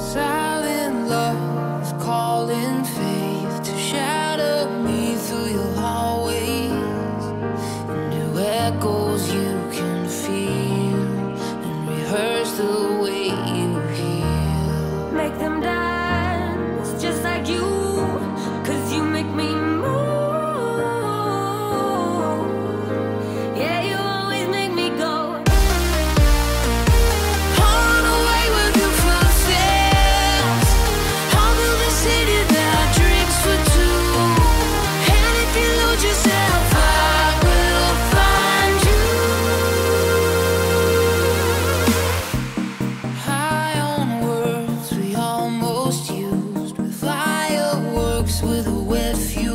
So fireworks with